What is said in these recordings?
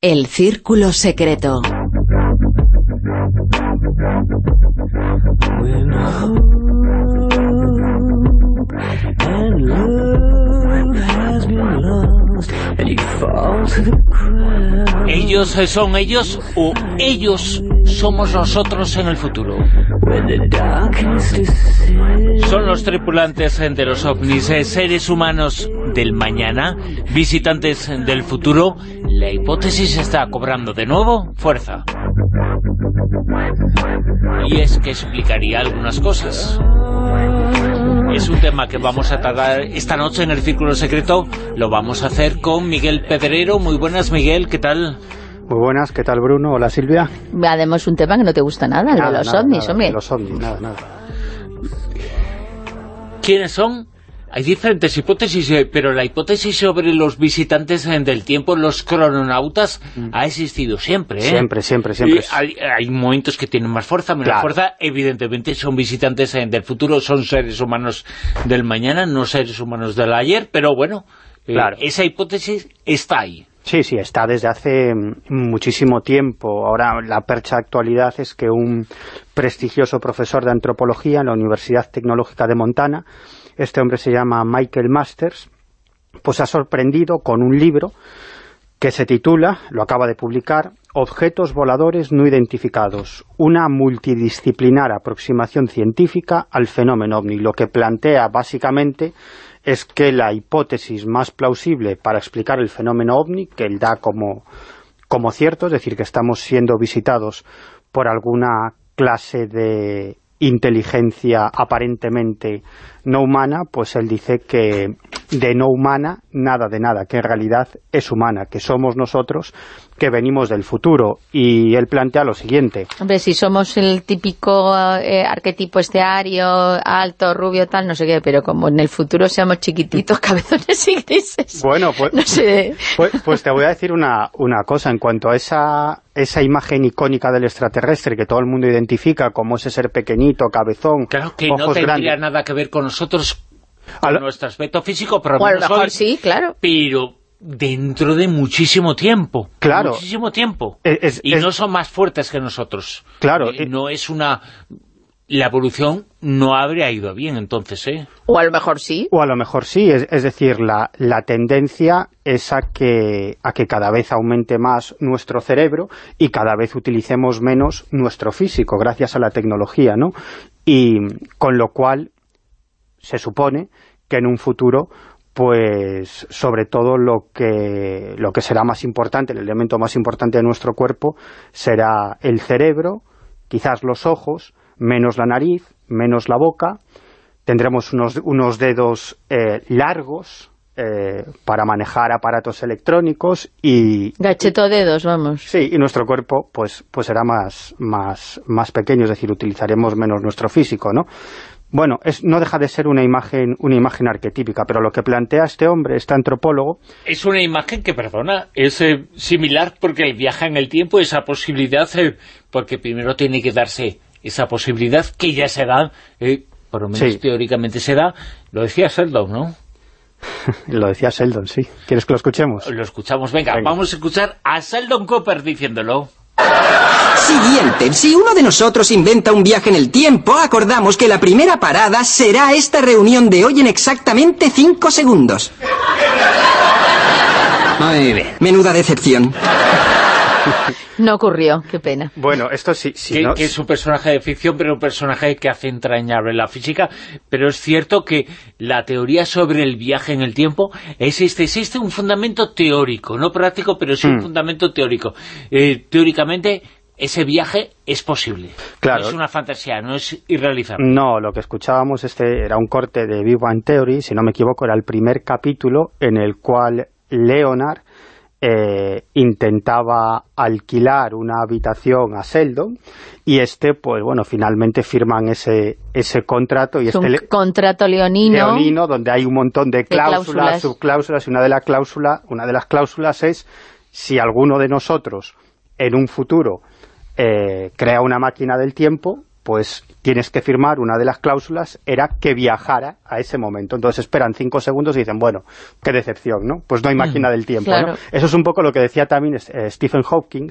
El círculo secreto. Ellos son ellos o ellos somos nosotros en el futuro. Son los tripulantes de los ovnis, eh, seres humanos del mañana, visitantes del futuro. La hipótesis está cobrando de nuevo fuerza. Y es que explicaría algunas cosas. Es un tema que vamos a tratar esta noche en el Círculo Secreto. Lo vamos a hacer con Miguel Pedrero. Muy buenas, Miguel, ¿qué tal? Muy buenas, ¿qué tal Bruno? Hola Silvia. Además un tema que no te gusta nada, el de los ovnis, hombre. los ovnis, nada, nada. ¿Quiénes son? Hay diferentes hipótesis, eh, pero la hipótesis sobre los visitantes eh, del tiempo, los crononautas, Mm. ha existido siempre, ¿eh? Siempre, siempre, siempre. Hay, hay momentos que tienen más fuerza, menos Claro. fuerza. Evidentemente son visitantes eh, del futuro, son seres humanos del mañana, no seres humanos del ayer, pero bueno, eh, esa hipótesis está ahí. Sí, sí, está desde hace mm, muchísimo tiempo. Ahora la percha actualidad es que un prestigioso profesor de antropología en la Universidad Tecnológica de Montana, este hombre se llama Michael Masters, pues ha sorprendido con un libro que se titula, lo acaba de publicar, Objetos voladores no identificados, una multidisciplinar aproximación científica al fenómeno ovni. Lo que plantea básicamente es que la hipótesis más plausible para explicar el fenómeno ovni, que él da como, como cierto, es decir, que estamos siendo visitados por alguna clase de inteligencia aparentemente no humana, pues él dice que de no humana, nada de nada, que en realidad es humana, que somos nosotros que venimos del futuro. Y él plantea lo siguiente. Hombre, si somos el típico eh, arquetipo esteario, alto, rubio, tal, no sé qué, pero como en el futuro seamos chiquititos, cabezones y grises. Bueno, pues, No sé. pues, pues te voy a decir una, una cosa. En cuanto a esa, esa imagen icónica del extraterrestre que todo el mundo identifica como ese ser pequeñito, cabezón, Claro que no tendría grandes. nada que ver con nosotros, con nuestro aspecto físico, pero a lo menos mejor hoy, sí, claro. pero dentro de muchísimo tiempo. Claro. Muchísimo tiempo. Es- es- y es- no son más fuertes que nosotros. Claro, Eh, no es una... La evolución no habría ido bien, entonces, ¿eh? O a lo mejor sí. O a lo mejor sí, es, es decir, la, la tendencia es a que, a que cada vez aumente más nuestro cerebro y cada vez utilicemos menos nuestro físico, gracias a la tecnología, ¿no? Y con lo cual se supone que en un futuro pues sobre todo lo que, lo que será más importante, el elemento más importante de nuestro cuerpo será el cerebro, quizás los ojos, menos la nariz, menos la boca, tendremos unos, unos dedos eh, largos eh, para manejar aparatos electrónicos y, Gacheto dedos, vamos. Sí, y nuestro cuerpo pues, pues será más, más, más pequeño, es decir, utilizaremos menos nuestro físico, ¿no? Bueno, es, no deja de ser una imagen, una imagen arquetípica, pero lo que plantea este hombre, este antropólogo, Es una imagen que, perdona, es eh, similar porque el viaje en el tiempo, esa posibilidad, eh, porque primero tiene que darse esa posibilidad que ya se da, eh, por lo menos Sí. teóricamente se da, lo decía Sheldon, ¿no? lo decía Sheldon, sí. ¿Quieres que lo escuchemos? Lo escuchamos, venga, Venga. vamos a escuchar a Sheldon Cooper diciéndolo. Siguiente, si uno de nosotros inventa un viaje en el tiempo, acordamos que la primera parada será esta reunión de hoy en exactamente cinco segundos. Muy bien. Menuda decepción. No ocurrió, qué pena. Bueno, esto sí, sí, que, ¿no? que es un personaje de ficción, pero un personaje que hace entrañable la física, pero es cierto que la teoría sobre el viaje en el tiempo existe, existe un fundamento teórico, no práctico, pero sí un Hmm. fundamento teórico. Eh, teóricamente, ese viaje es posible. Claro. No es una fantasía, no es irrealizable. No, lo que escuchábamos este era un corte de Big Bang Theory, si no me equivoco, era el primer capítulo en el cual Leonard eh, intentaba alquilar una habitación a Sheldon y este, pues bueno, finalmente firman ese, ese contrato y Es un este le- contrato leonino. leonino donde hay un montón de cláusulas, cláusulas. subcláusulas y una de las cláusulas, una de las cláusulas es si alguno de nosotros en un futuro eh, crea una máquina del tiempo, pues tienes que firmar, una de las cláusulas era que viajara a ese momento. Entonces esperan cinco segundos y dicen, bueno, qué decepción, ¿no? Pues no hay máquina del tiempo, ¿no? Eso es un poco lo que decía también eh, Stephen Hawking,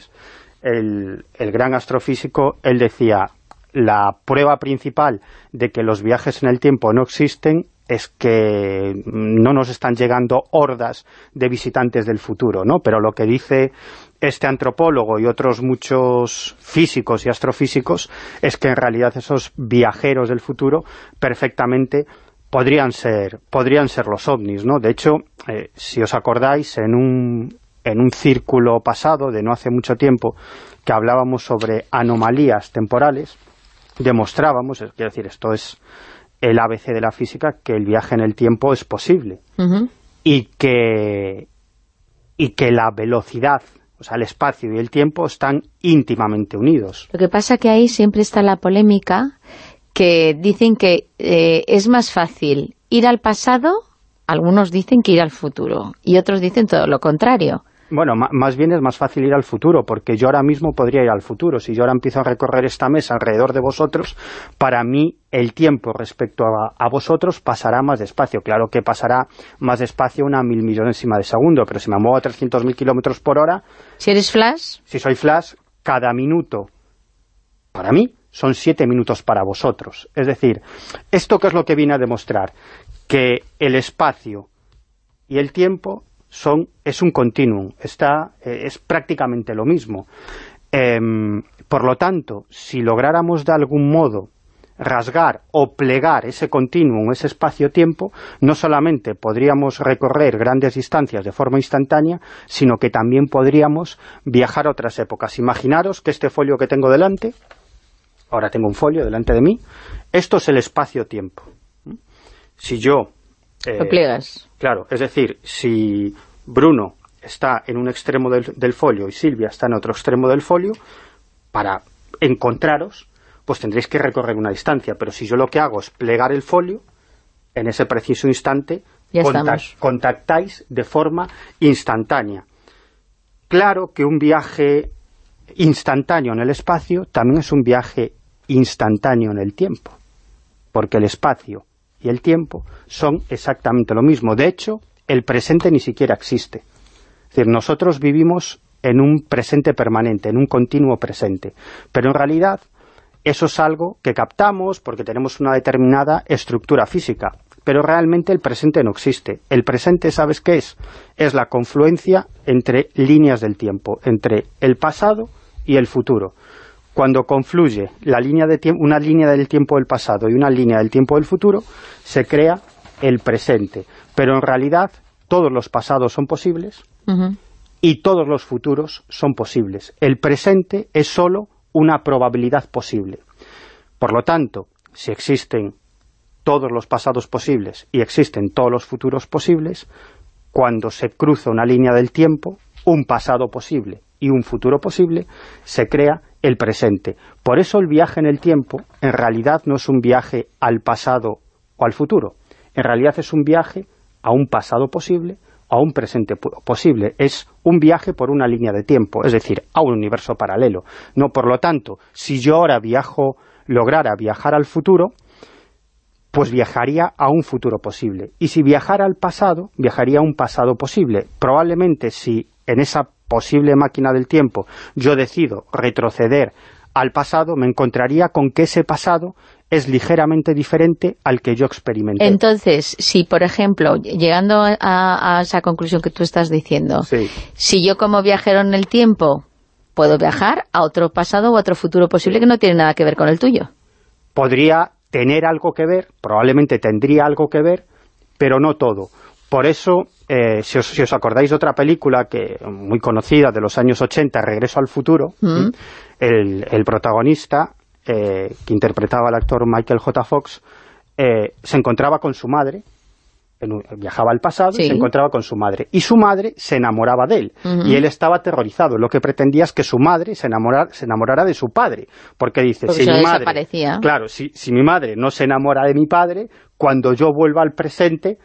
el, el gran astrofísico, él decía, la prueba principal de que los viajes en el tiempo no existen es que no nos están llegando hordas de visitantes del futuro, ¿no? Pero lo que dice este antropólogo y otros muchos físicos y astrofísicos es que en realidad esos viajeros del futuro perfectamente podrían ser, podrían ser los ovnis, ¿no? De hecho, eh, si os acordáis, en un, en un círculo pasado, de no hace mucho tiempo, que hablábamos sobre anomalías temporales, demostrábamos, quiero decir, esto es el ABC de la física, que el viaje en el tiempo es posible. y, que, y que la velocidad, o sea, el espacio y el tiempo están íntimamente unidos. Lo que pasa que ahí siempre está la polémica que dicen que eh, es más fácil ir al pasado, algunos dicen que ir al futuro, y otros dicen todo lo contrario. Bueno, más bien es más fácil ir al futuro, porque yo ahora mismo podría ir al futuro. Si yo ahora empiezo a recorrer esta mesa alrededor de vosotros, para mí el tiempo respecto a, vosotros pasará más despacio. Claro que pasará más despacio una mil millonésima de segundo, pero si me muevo a 300.000 kilómetros por hora... Si eres Flash... Si soy Flash, cada minuto, para mí, son siete minutos para vosotros. Es decir, ¿esto qué es lo que viene a demostrar? Que el espacio y el tiempo son, es un continuum, está, eh, es prácticamente lo mismo. Em, por lo tanto, si lográramos de algún modo rasgar o plegar ese continuum, ese espacio-tiempo, no solamente podríamos recorrer grandes distancias de forma instantánea, sino que también podríamos viajar a otras épocas. Imaginaros que este folio que tengo delante, ahora tengo un folio delante de mí, esto es el espacio-tiempo. Si yo eh, pliegas. Claro, es decir, si Bruno está en un extremo del, folio y Silvia está en otro extremo del folio, para encontraros, pues tendréis que recorrer una distancia. Pero si yo lo que hago es plegar el folio, en ese preciso instante contactáis de forma instantánea. Claro que un viaje instantáneo en el espacio también es un viaje instantáneo en el tiempo, porque el espacio y el tiempo son exactamente lo mismo. De hecho, el presente ni siquiera existe. Es decir, nosotros vivimos en un presente permanente, en un continuo presente. Pero en realidad eso es algo que captamos porque tenemos una determinada estructura física. Pero realmente el presente no existe. El presente, ¿sabes qué es? Es la confluencia entre líneas del tiempo, entre el pasado y el futuro cuando confluye la línea de una línea del tiempo del pasado y una línea del tiempo del futuro, se crea el presente. Pero en realidad todos los pasados son posibles y todos los futuros son posibles. El presente es solo una probabilidad posible. Por lo tanto, si existen todos los pasados posibles y existen todos los futuros posibles, cuando se cruza una línea del tiempo, un pasado posible y un futuro posible, se crea el presente. Por eso el viaje en el tiempo en realidad no es un viaje al pasado o al futuro. En realidad es un viaje a un pasado posible, a un presente posible. Es un viaje por una línea de tiempo, es decir, a un universo paralelo. No, por lo tanto, si yo ahora viajo, lograra viajar al futuro, pues viajaría a un futuro posible. Y si viajara al pasado, viajaría a un pasado posible. Probablemente si en esa posible máquina del tiempo yo decido retroceder al pasado, me encontraría con que ese pasado es ligeramente diferente al que yo experimenté. Entonces, si por ejemplo, llegando a, esa conclusión que tú estás diciendo, si yo como viajero en el tiempo puedo viajar a otro pasado o otro futuro posible que no tiene nada que ver con el tuyo. Podría tener algo que ver, probablemente tendría algo que ver, pero no todo. Por eso, eh, si, os, acordáis de otra película que muy conocida de los años 80, Regreso al futuro, mm. el, protagonista, eh, que interpretaba al actor Michael J. Fox, eh, se encontraba con su madre, viajaba al pasado y se encontraba con su madre. Y su madre se enamoraba de él. Y él estaba aterrorizado. Lo que pretendía es que su madre se enamorara, se enamorara de su padre. Porque dice, si mi madre... Claro, si, si mi madre no se enamora de mi padre, cuando yo vuelva al presente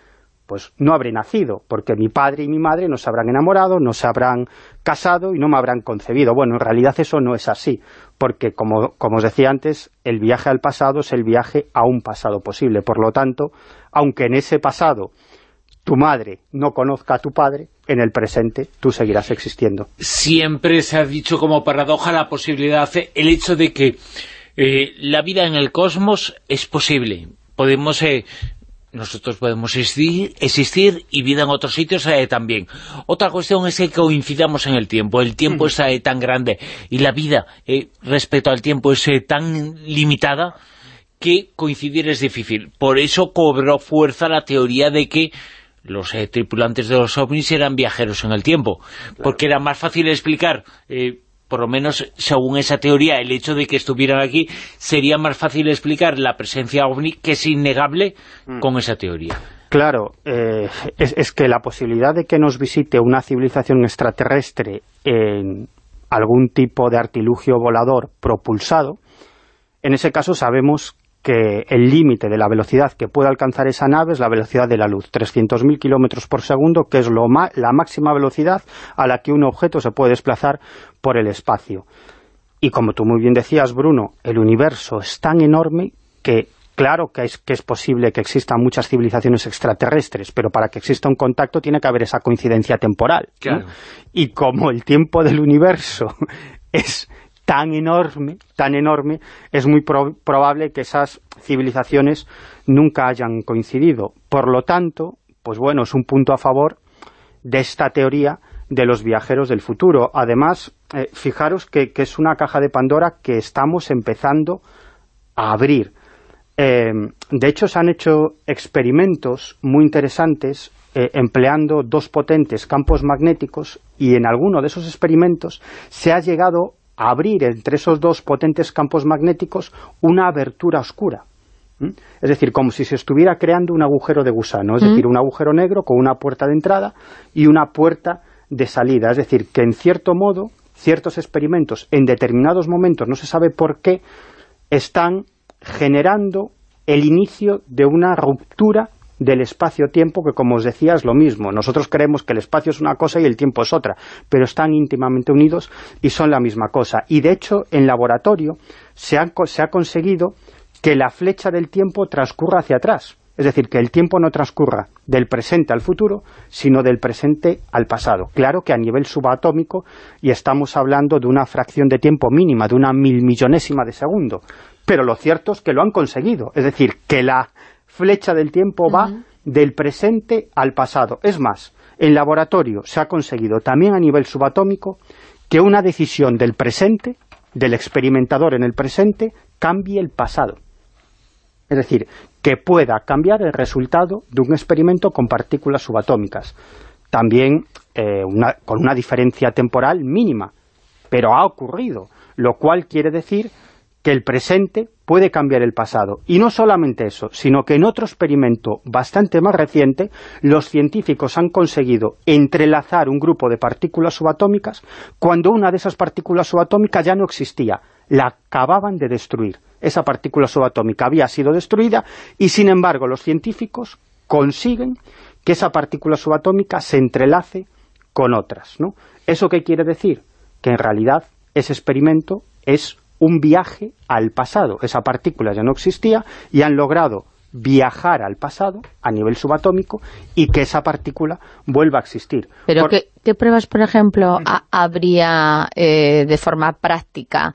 pues no habré nacido, porque mi padre y mi madre no se habrán enamorado, no se habrán casado y no me habrán concebido. Bueno, en realidad eso no es así, porque como, como os decía antes, el viaje al pasado es el viaje a un pasado posible. Por lo tanto, aunque en ese pasado tu madre no conozca a tu padre, en el presente tú seguirás existiendo. Siempre se ha dicho como paradoja la posibilidad, el hecho de que eh, la vida en el cosmos es posible. Podemos eh, nosotros podemos existir, y vida en otros sitios eh, también. Otra cuestión es que coincidamos en el tiempo. El tiempo es eh, tan grande y la vida eh, respecto al tiempo es tan limitada que coincidir es difícil. Por eso cobró fuerza la teoría de que los tripulantes de los ovnis eran viajeros en el tiempo. Porque era más fácil explicar por lo menos según esa teoría, el hecho de que estuvieran aquí, sería más fácil explicar la presencia ovni, que es innegable, mm. con esa teoría. Claro, eh, es, que la posibilidad de que nos visite una civilización extraterrestre en algún tipo de artilugio volador propulsado, en ese caso sabemos que el límite de la velocidad que puede alcanzar esa nave es la velocidad de la luz, 300.000 kilómetros por segundo, que es lo la máxima velocidad a la que un objeto se puede desplazar por el espacio. Y como tú muy bien decías, Bruno, el universo es tan enorme que claro que es, que es posible que existan muchas civilizaciones extraterrestres, pero para que exista un contacto tiene que haber esa coincidencia temporal. Y como el tiempo del universo es tan enorme, tan enorme, es muy probable que esas civilizaciones nunca hayan coincidido. Por lo tanto, pues bueno, es un punto a favor de esta teoría de los viajeros del futuro. Además, eh, fijaros que, es una caja de Pandora que estamos empezando a abrir. Eh, de hecho, se han hecho experimentos muy interesantes eh, empleando dos potentes campos magnéticos y en alguno de esos experimentos se ha llegado abrir entre esos dos potentes campos magnéticos una abertura oscura. Es decir, como si se estuviera creando un agujero de gusano, es decir, un agujero negro con una puerta de entrada y una puerta de salida. Es decir, que en cierto modo, ciertos experimentos, en determinados momentos, no se sabe por qué, están generando el inicio de una ruptura del espacio-tiempo, que como os decía es lo mismo. Nosotros creemos que el espacio es una cosa y el tiempo es otra, pero están íntimamente unidos y son la misma cosa. Y de hecho, en laboratorio se, se ha conseguido que la flecha del tiempo transcurra hacia atrás. Es decir, que el tiempo no transcurra del presente al futuro, sino del presente al pasado. Claro que a nivel subatómico, y estamos hablando de una fracción de tiempo mínima, de una mil millonésima de segundo. Pero lo cierto es que lo han conseguido. Es decir, que la flecha del tiempo va del presente al pasado. Es más, en laboratorio se ha conseguido también a nivel subatómico que una decisión del presente, del experimentador en el presente, cambie el pasado. Es decir, que pueda cambiar el resultado de un experimento con partículas subatómicas. También eh, con una diferencia temporal mínima, pero ha ocurrido, lo cual quiere decir que el presente puede cambiar el pasado. Y no solamente eso, sino que en otro experimento bastante más reciente, los científicos han conseguido entrelazar un grupo de partículas subatómicas cuando una de esas partículas subatómicas ya no existía, la acababan de destruir. Esa partícula subatómica había sido destruida y, sin embargo, los científicos consiguen que esa partícula subatómica se entrelace con otras. ¿no? ¿Eso qué quiere decir? Que en realidad ese experimento es un viaje al pasado. Esa partícula ya no existía y han logrado viajar al pasado a nivel subatómico y que esa partícula vuelva a existir. Pero ¿qué, pruebas, por ejemplo, habría eh, de forma práctica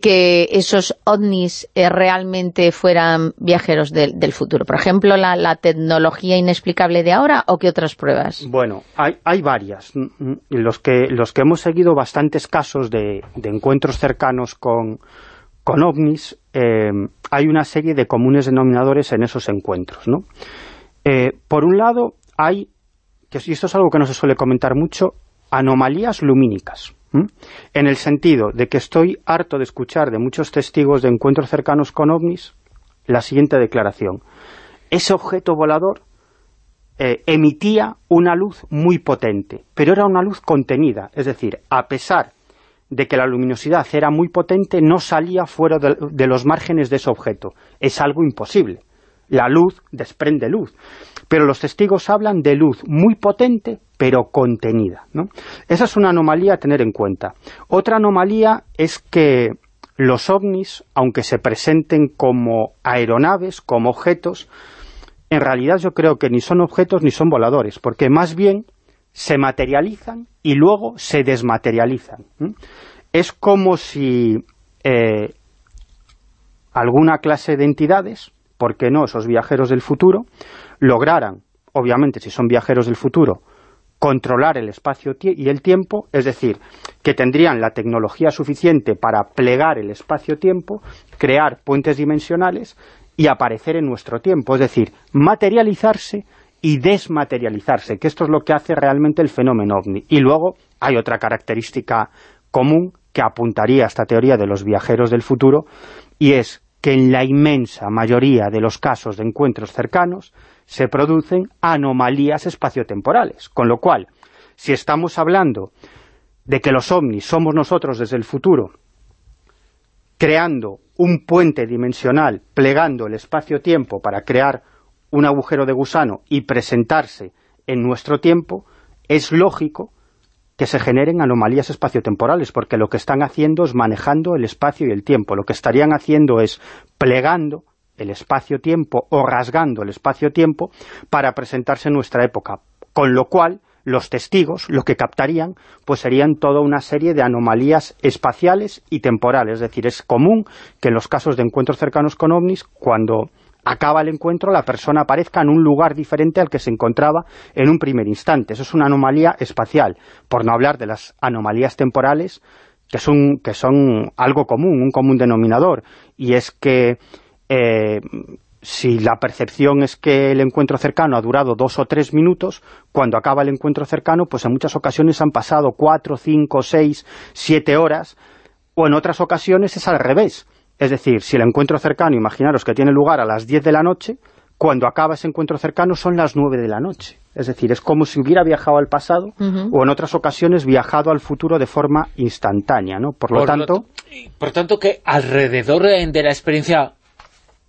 que esos ovnis eh, realmente fueran viajeros del futuro? Por ejemplo, la, tecnología inexplicable de ahora o qué otras pruebas? Bueno, hay, hay varias. Los que, los que hemos seguido bastantes casos de encuentros cercanos con con ovnis eh, hay una serie de comunes denominadores en esos encuentros. ¿no? Por un lado, hay, y esto es algo que no se suele comentar mucho, anomalías lumínicas. En el sentido de que estoy harto de escuchar de muchos testigos de encuentros cercanos con ovnis la siguiente declaración. Ese objeto volador eh, emitía una luz muy potente, pero era una luz contenida, es decir, a pesar de que la luminosidad era muy potente no salía fuera de, los márgenes de ese objeto. Es algo imposible. La luz desprende luz, pero los testigos hablan de luz muy potente, pero contenida. ¿no? Esa es una anomalía a tener en cuenta. Otra anomalía es que los ovnis, aunque se presenten como aeronaves, como objetos, en realidad yo creo que ni son objetos ni son voladores, porque más bien se materializan y luego se desmaterializan. Es como si eh, alguna clase de entidades, ¿por qué no esos viajeros del futuro?, lograran, obviamente si son viajeros del futuro, controlar el espacio y el tiempo, es decir, que tendrían la tecnología suficiente para plegar el espacio-tiempo, crear puentes dimensionales y aparecer en nuestro tiempo, es decir, materializarse y desmaterializarse, que esto es lo que hace realmente el fenómeno OVNI. Y luego hay otra característica común que apuntaría a esta teoría de los viajeros del futuro, y es que en la inmensa mayoría de los casos de encuentros cercanos se producen anomalías espaciotemporales, con lo cual, si estamos hablando de que los ovnis somos nosotros desde el futuro, creando un puente dimensional, plegando el espacio-tiempo para crear un agujero de gusano y presentarse en nuestro tiempo, es lógico que se generen anomalías espaciotemporales, porque lo que están haciendo es manejando el espacio y el tiempo. Lo que estarían haciendo es plegando el espacio-tiempo o rasgando el espacio-tiempo para presentarse en nuestra época. Con lo cual, los testigos lo que captarían pues serían toda una serie de anomalías espaciales y temporales. Es decir, es común que en los casos de encuentros cercanos con ovnis, cuando acaba el encuentro, la persona aparezca en un lugar diferente al que se encontraba en un primer instante. Eso es una anomalía espacial, por no hablar de las anomalías temporales, que son, que son algo común, un común denominador, y es que eh, si la percepción es que el encuentro cercano ha durado dos o tres minutos, cuando acaba el encuentro cercano, pues en muchas ocasiones han pasado cuatro, cinco, seis, siete horas, o en otras ocasiones es al revés, es decir, si el encuentro cercano, imaginaros que tiene lugar a las 10 de la noche, cuando acaba ese encuentro cercano son las 9 de la noche. Es decir, es como si hubiera viajado al pasado o en otras ocasiones viajado al futuro de forma instantánea, ¿no? Por lo tanto... por tanto, que alrededor de la experiencia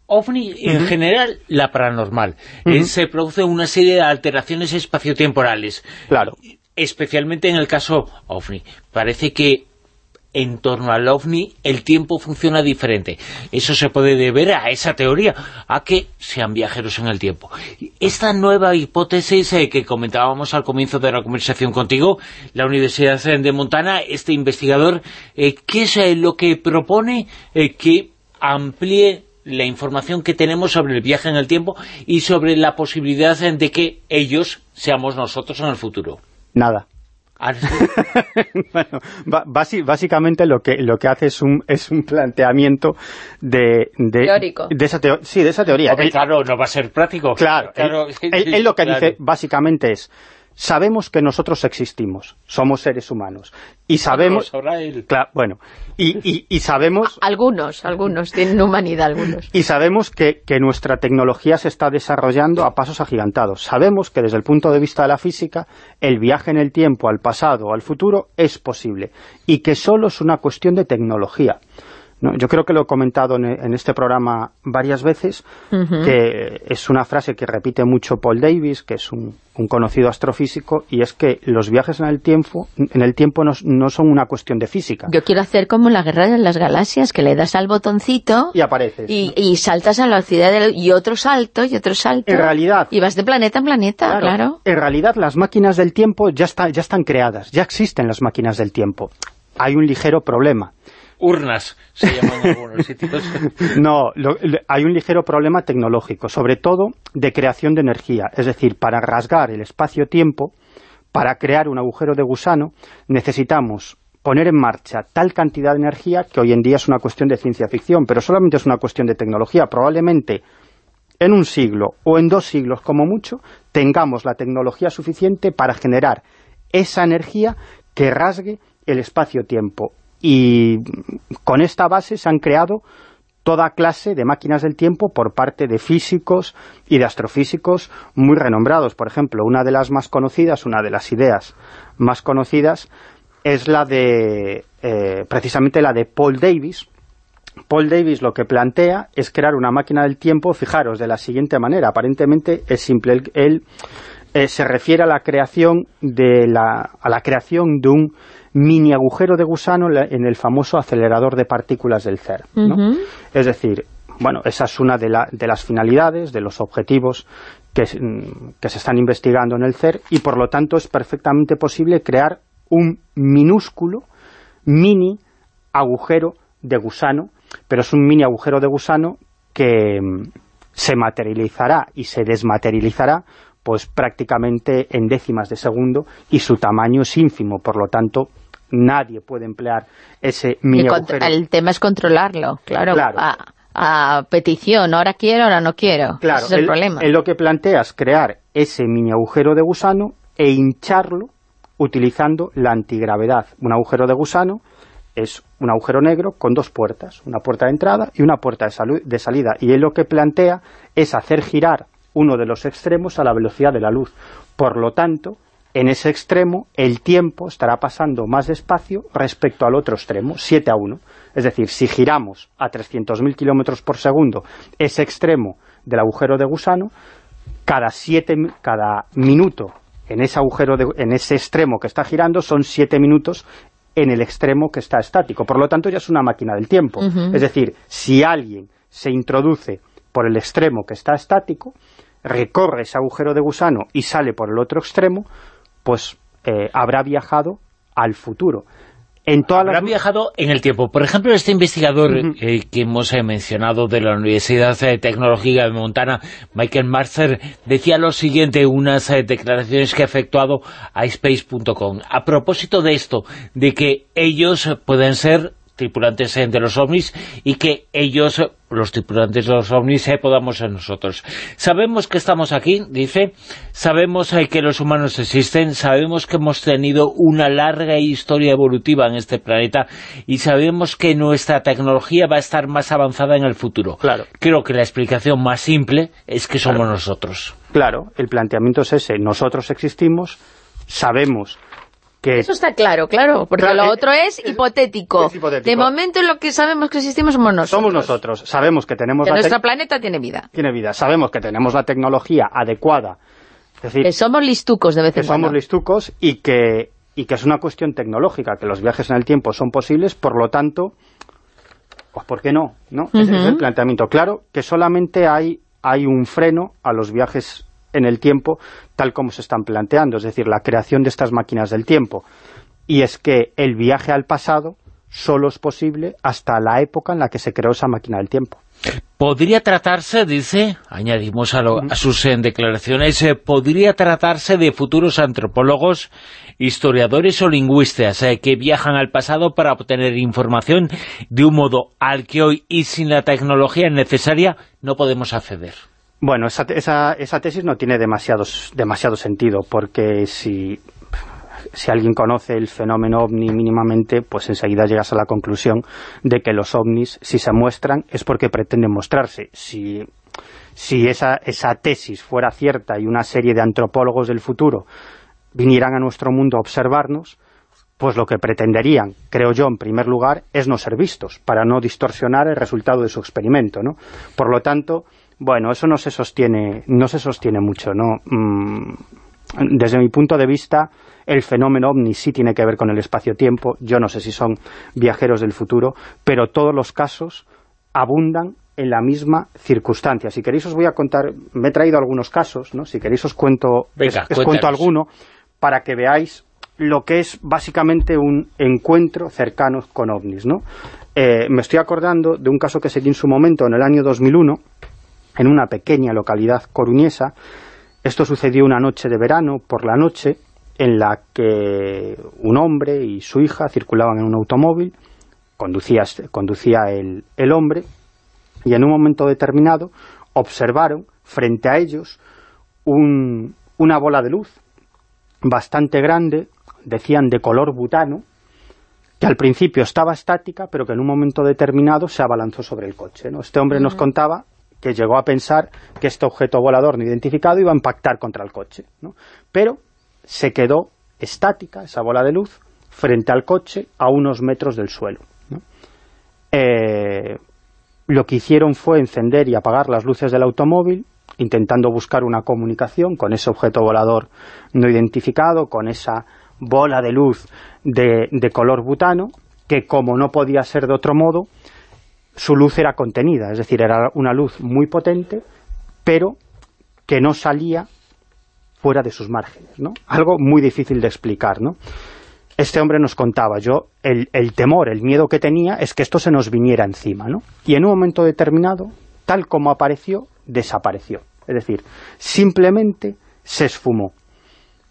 OVNI, en general, la paranormal, eh, se produce una serie de alteraciones espaciotemporales. Claro. Especialmente en el caso OVNI. Parece que en torno al OVNI el tiempo funciona diferente. Eso se puede deber a esa teoría, a que sean viajeros en el tiempo. Esta nueva hipótesis eh, que comentábamos al comienzo de la conversación contigo, la Universidad de Montana, este investigador, eh, ¿qué es eh, lo que propone que amplíe la información que tenemos sobre el viaje en el tiempo y sobre la posibilidad de que ellos seamos nosotros en el futuro? Nada. bueno, básicamente lo que lo que hace es un es un planteamiento de, de teórico. de esa sí de esa teoría. Claro no va a ser práctico. Claro, claro él, lo que dice básicamente es sabemos que nosotros existimos, somos seres humanos. Y sabemos... bueno, y, sabemos... Algunos, algunos, tienen humanidad algunos. Y sabemos que, que, nuestra tecnología se está desarrollando a pasos agigantados. Sabemos que desde el punto de vista de la física, el viaje en el tiempo, al pasado o al futuro, es posible. Y que solo es una cuestión de tecnología. Yo creo que lo he comentado en, este programa varias veces, que es una frase que repite mucho Paul Davis, que es un, conocido astrofísico, y es que los viajes en el tiempo en el tiempo no, son una cuestión de física. Yo quiero hacer como la guerra de las galaxias, que le das al botoncito y apareces. Y, saltas a la velocidad y otro salto, y otro salto. En realidad... Y vas de planeta en planeta, claro. En realidad las máquinas del tiempo ya, ya están creadas, ya existen las máquinas del tiempo. Hay un ligero problema urnas, se llaman algunos sitios. No, hay un ligero problema tecnológico, sobre todo de creación de energía. Es decir, para rasgar el espacio-tiempo, para crear un agujero de gusano, necesitamos poner en marcha tal cantidad de energía que hoy en día es una cuestión de ciencia ficción, pero solamente es una cuestión de tecnología. Probablemente en un siglo o en dos siglos como mucho tengamos la tecnología suficiente para generar esa energía que rasgue el espacio-tiempo y con esta base se han creado toda clase de máquinas del tiempo por parte de físicos y de astrofísicos muy renombrados. Por ejemplo, una de las más conocidas, una de las ideas más conocidas, es la de, eh, precisamente la de Paul Davis. Paul Davis lo que plantea es crear una máquina del tiempo, fijaros, de la siguiente manera. Aparentemente es simple. Él, eh, se refiere a la creación de la, a la creación de un mini agujero de gusano en el famoso acelerador de partículas del CERN. Es decir, bueno, esa es una de, de, las finalidades, de los objetivos que, que se están investigando en el CERN y por lo tanto es perfectamente posible crear un minúsculo, mini agujero de gusano, pero es un mini agujero de gusano que mm, se materializará y se desmaterializará pues prácticamente en décimas de segundo y su tamaño es ínfimo, por lo tanto nadie puede emplear ese mini agujero. El tema es controlarlo, claro, A, petición, ahora quiero, ahora no quiero, claro, Ese es el problema. En lo que planteas crear ese mini agujero de gusano e hincharlo utilizando la antigravedad, un agujero de gusano es un agujero negro con dos puertas, una puerta de entrada y una puerta de, salida. Y él lo que plantea es hacer girar uno de los extremos a la velocidad de la luz. Por lo tanto, en ese extremo el tiempo estará pasando más despacio respecto al otro extremo, 7 a 1. Es decir, si giramos a 300.000 kilómetros por segundo ese extremo del agujero de gusano, cada, siete, cada minuto en ese agujero, en ese extremo que está girando son 7 minutos en el extremo que está estático. Por lo tanto, ya es una máquina del tiempo. Es decir, si alguien se introduce por el extremo que está estático, recorre ese agujero de gusano y sale por el otro extremo, pues eh, habrá viajado al futuro. En Habrá viajado en el tiempo. Por ejemplo, este investigador eh, que hemos eh, mencionado de la Universidad Tecnológica de Montana, Michael Marcer, decía lo siguiente, unas declaraciones que ha efectuado a Space.com. A propósito de esto, de que ellos pueden ser tripulantes de los ovnis y que ellos, los tripulantes de los ovnis, eh, podamos ser nosotros. Sabemos que estamos aquí, dice, sabemos eh, que los humanos existen, sabemos que hemos tenido una larga historia evolutiva en este planeta y sabemos que nuestra tecnología va a estar más avanzada en el futuro. Claro. Creo que la explicación más simple es que somos nosotros. Claro, el planteamiento es ese, nosotros existimos, sabemos eso está claro, claro, porque lo otro es, hipotético. De momento lo que sabemos que existimos somos nosotros. Somos nosotros, sabemos que tenemos... Que nuestro planeta tiene vida. Tiene vida, sabemos que tenemos la tecnología adecuada. Es decir, que somos listucos de vez en cuando. somos listucos y que, y que es una cuestión tecnológica, que los viajes en el tiempo son posibles, por lo tanto, pues ¿por qué no? ¿no? Ese es el planteamiento. Claro que solamente hay, hay un freno a los viajes en el tiempo tal como se están planteando, es decir, la creación de estas máquinas del tiempo. Y es que el viaje al pasado solo es posible hasta la época en la que se creó esa máquina del tiempo. Podría tratarse, dice, añadimos a, sus eh, declaraciones, eh, podría tratarse de futuros antropólogos, historiadores o lingüistas eh, que viajan al pasado para obtener información de un modo al que hoy y sin la tecnología necesaria no podemos acceder. Bueno, esa, esa, tesis no tiene demasiados, demasiado sentido, porque si, si alguien conoce el fenómeno ovni mínimamente, pues enseguida llegas a la conclusión de que los ovnis, si se muestran, es porque pretenden mostrarse. Si, si esa, esa tesis fuera cierta y una serie de antropólogos del futuro vinieran a nuestro mundo a observarnos, pues lo que pretenderían, creo yo, en primer lugar, es no ser vistos, para no distorsionar el resultado de su experimento, ¿no? Por lo tanto, bueno, eso no se sostiene, no se sostiene mucho, ¿no? Mm, desde mi punto de vista, el fenómeno OVNI sí tiene que ver con el espacio-tiempo, yo no sé si son viajeros del futuro, pero todos los casos abundan en la misma circunstancia. Si queréis os voy a contar, me he traído algunos casos, ¿no? Si queréis os cuento, os cuento alguno para que veáis lo que es básicamente un encuentro cercano con ovnis, ¿no? Eh, me estoy acordando de un caso que seguí en su momento en el año 2001, en una pequeña localidad coruñesa. Esto sucedió una noche de verano, por la noche, en la que un hombre y su hija circulaban en un automóvil, conducía, conducía el, el hombre, y en un momento determinado observaron frente a ellos un, una bola de luz bastante grande, decían de color butano, que al principio estaba estática, pero que en un momento determinado se abalanzó sobre el coche. ¿no? Este hombre nos contaba que llegó a pensar que este objeto volador no identificado iba a impactar contra el coche. ¿no? Pero se quedó estática, esa bola de luz, frente al coche a unos metros del suelo. Eh, lo que hicieron fue encender y apagar las luces del automóvil, intentando buscar una comunicación con ese objeto volador no identificado, con esa bola de luz de, de color butano, que como no podía ser de otro modo, su luz era contenida, es decir, era una luz muy potente, pero que no salía fuera de sus márgenes, ¿no? Algo muy difícil de explicar, ¿no? Este hombre nos contaba, yo, el, temor, el miedo que tenía es que esto se nos viniera encima, ¿no? Y en un momento determinado, tal como apareció, desapareció. Es decir, simplemente se esfumó.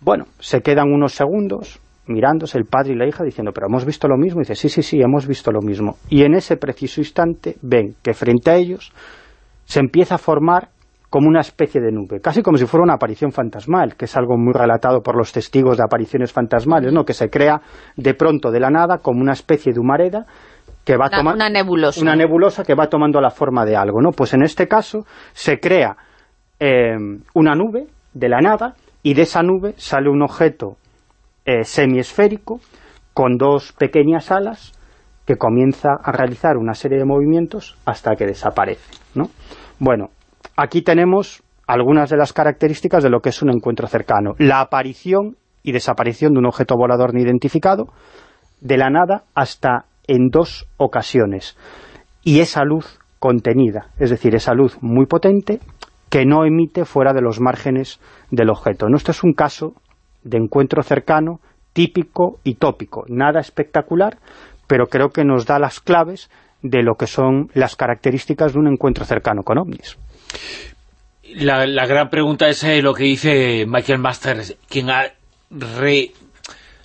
Bueno, se quedan unos segundos mirándose el padre y la hija diciendo, pero hemos visto lo mismo. Y dice, sí, sí, sí, hemos visto lo mismo. Y en ese preciso instante ven que frente a ellos se empieza a formar como una especie de nube, casi como si fuera una aparición fantasmal, que es algo muy relatado por los testigos de apariciones fantasmales, ¿no? que se crea de pronto de la nada como una especie de humareda que va tomando una nebulosa. una nebulosa que va tomando la forma de algo, ¿no? Pues en este caso se crea eh, una nube de la nada y de esa nube sale un objeto eh, semiesférico con dos pequeñas alas que comienza a realizar una serie de movimientos hasta que desaparece, ¿no? Bueno, aquí tenemos algunas de las características de lo que es un encuentro cercano. La aparición y desaparición de un objeto volador no identificado, de la nada hasta en dos ocasiones. Y esa luz contenida, es decir, esa luz muy potente que no emite fuera de los márgenes del objeto. ¿no? Esto es un caso de encuentro cercano, típico y tópico. Nada espectacular, pero creo que nos da las claves de lo que son las características de un encuentro cercano con ovnis. La, gran pregunta es eh, lo que dice Michael Masters, quien ha,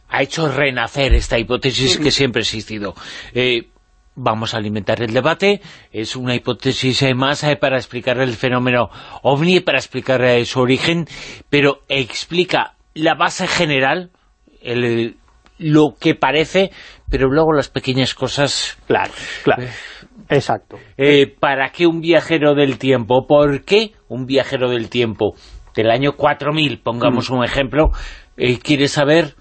ha hecho renacer esta hipótesis que siempre ha existido. Eh, vamos a alimentar el debate, es una hipótesis eh, más para explicar el fenómeno ovni, para explicar su origen, pero explica la base general, lo que parece, pero luego las pequeñas cosas... Claro, claro. Eh, Exacto. Eh, ¿Para qué un viajero del tiempo? ¿Por qué un viajero del tiempo del año 4000, pongamos mm. un ejemplo, eh, quiere saber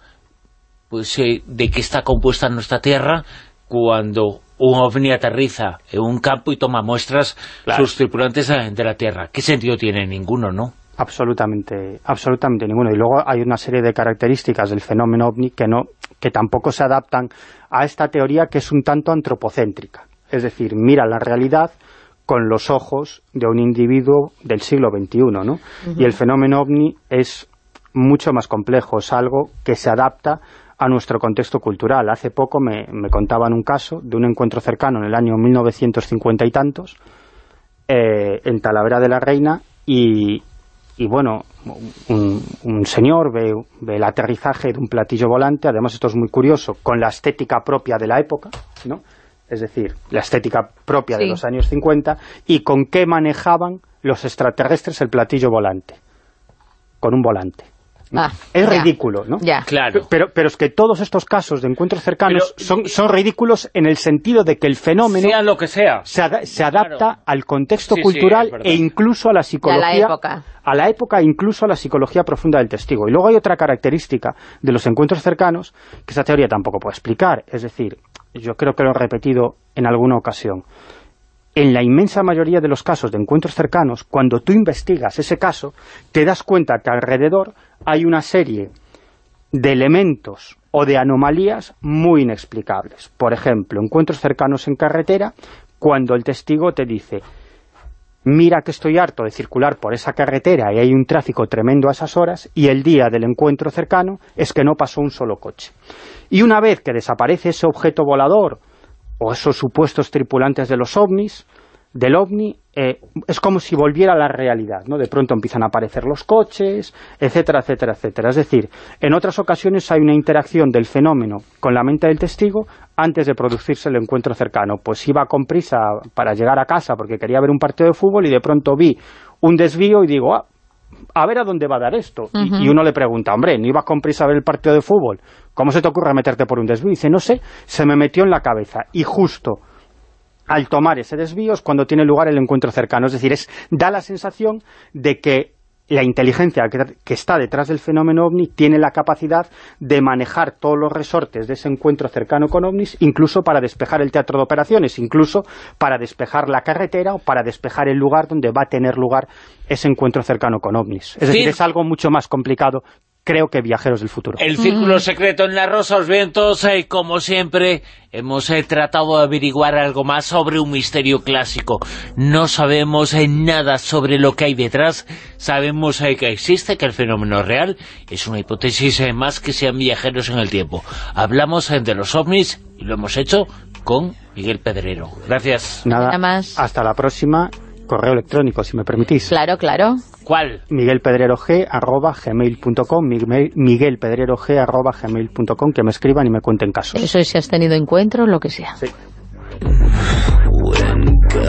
pues de qué está compuesta nuestra Tierra cuando un ovni aterriza en un campo y toma muestras sus tripulantes de la Tierra? ¿Qué sentido tiene? Ninguno, ¿no? Absolutamente, absolutamente ninguno. Y luego hay una serie de características del fenómeno ovni que, no, que tampoco se adaptan a esta teoría que es un tanto antropocéntrica. Es decir, mira la realidad con los ojos de un individuo del siglo XXI, ¿no? Y el fenómeno ovni es mucho más complejo, es algo que se adapta a nuestro contexto cultural. Hace poco me, me contaban un caso de un encuentro cercano en el año 1950 y tantos, eh, en Talavera de la Reina, y, y bueno, un, señor ve, el aterrizaje de un platillo volante, además esto es muy curioso, con la estética propia de la época, ¿no? es decir, la estética propia de los años 50, y con qué manejaban los extraterrestres el platillo volante, con un volante. Ah, es ridículo, ¿no? Claro. Pero, pero es que todos estos casos de encuentros cercanos son, son ridículos en el sentido de que el fenómeno... Sea lo que sea. Se, adapta al contexto cultural e incluso a la psicología... a la época. A la época, incluso a la psicología profunda del testigo. Y luego hay otra característica de los encuentros cercanos que esa teoría tampoco puede explicar. Es decir, yo creo que lo he repetido en alguna ocasión en la inmensa mayoría de los casos de encuentros cercanos, cuando tú investigas ese caso, te das cuenta que alrededor hay una serie de elementos o de anomalías muy inexplicables. Por ejemplo, encuentros cercanos en carretera, cuando el testigo te dice mira que estoy harto de circular por esa carretera y hay un tráfico tremendo a esas horas, y el día del encuentro cercano es que no pasó un solo coche. Y una vez que desaparece ese objeto volador o esos supuestos tripulantes de los ovnis, del ovni, eh, es como si volviera a la realidad, ¿no? De pronto empiezan a aparecer los coches, etcétera, etcétera, etcétera. Es decir, en otras ocasiones hay una interacción del fenómeno con la mente del testigo antes de producirse el encuentro cercano. Pues iba con prisa para llegar a casa porque quería ver un partido de fútbol y de pronto vi un desvío y digo, ah, a ver a dónde va a dar esto. y, uno le pregunta, hombre, ¿no ibas con prisa a ver el partido de fútbol? ¿Cómo se te ocurre meterte por un desvío? Y dice, no sé, se me metió en la cabeza. Y justo al tomar ese desvío es cuando tiene lugar el encuentro cercano. Es decir, es, da la sensación de que la inteligencia que, está detrás del fenómeno OVNI tiene la capacidad de manejar todos los resortes de ese encuentro cercano con OVNIs, incluso para despejar el teatro de operaciones, incluso para despejar la carretera o para despejar el lugar donde va a tener lugar ese encuentro cercano con OVNIs. Es decir, es algo mucho más complicado creo que Viajeros del Futuro. El Círculo Secreto en la Rosa, los vientos, eh, como siempre, hemos eh, tratado de averiguar algo más sobre un misterio clásico. No sabemos eh, nada sobre lo que hay detrás, sabemos que existe, que el fenómeno real, es una hipótesis más que sean viajeros en el tiempo. Hablamos de los ovnis y lo hemos hecho con Miguel Pedrero. Gracias. Nada, más. hasta la próxima. Correo electrónico, si me permitís. Claro, claro. ¿Cuál? miguelpedrerog.gmail.com miguelpedrerog.gmail.com que me escriban y me cuenten casos. Eso es si has tenido encuentro, lo que sea. Sí.